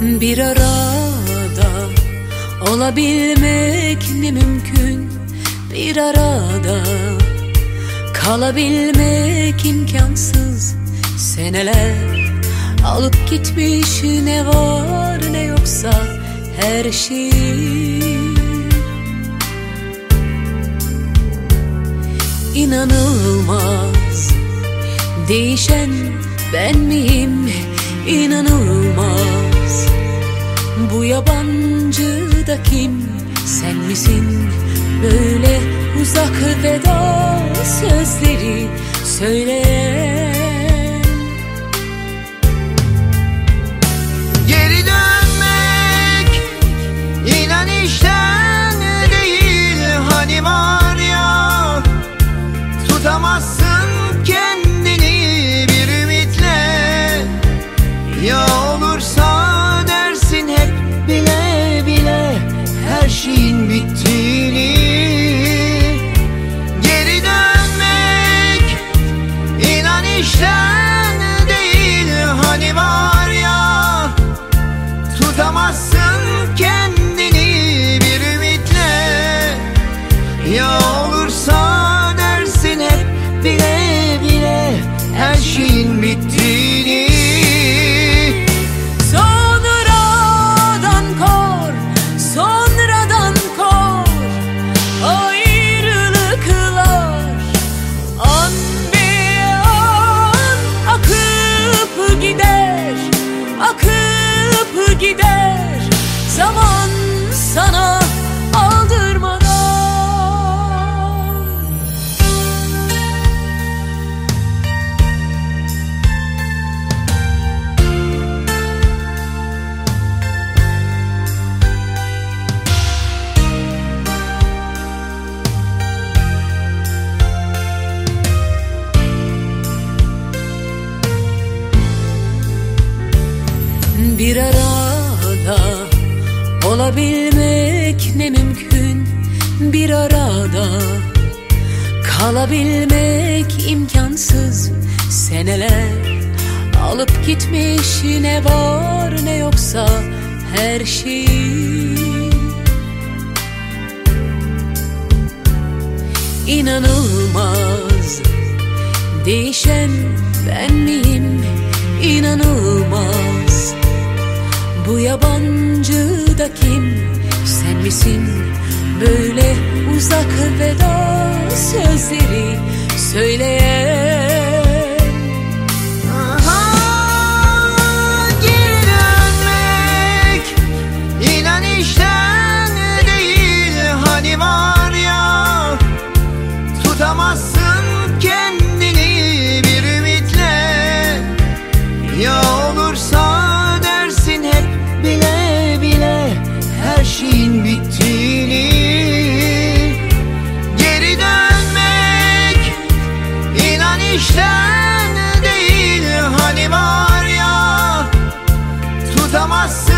Bir arada olabilmek ne mümkün? Bir arada kalabilmek imkansız. Seneler alıp gitmiş ne var ne yoksa her şey. İnanılmaz. Değişen ben miyim? İnanılmaz Bu yabancı da kim Sen misin? Böyle uzak veda sözleri söyleyen Geri dönmek inan işten değil hani var ya Tutamazsın gider. Zaman sana aldırmadan. Bir arada olabilmek ne mümkün? Bir arada kalabilmek imkansız. Seneler alıp gitmiş ne var ne yoksa her şey. İnanılmaz Değişen ben miyim? İnanılmaz Bu yabancı da kim? Sen misin? Böyle uzak veda sözleri söyleyen işten değil hani var ya tutamazsın.